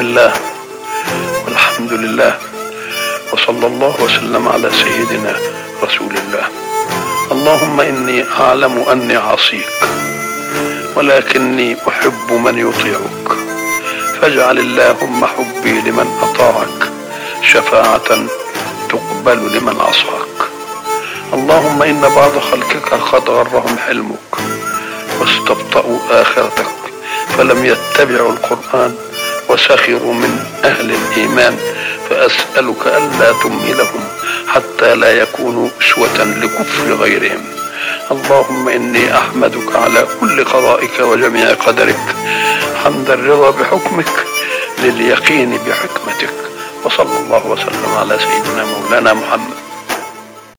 بسم الله. والحمد لله. وصلى الله وسلم على سيدنا رسول الله. اللهم إني أعلم أني عصيك. ولكني أحب من يطيعك. فاجعل اللهم حبي لمن أطاعك. شفاعة تقبل لمن عصاك. اللهم إن بعض خلقك قد غرهم حلمك. واستبطأوا آخرتك فلم يتبعوا القرآن. وسخروا من أهل الإيمان فأسألك ألا تمهلهم حتى لا يكونوا أسوة لكفر غيرهم. اللهم إني أحمدك على كل قضائك وجميع قدرك. حمد الرضا بحكمك لليقين بحكمتك. وصلى الله وسلم على سيدنا مولانا محمد.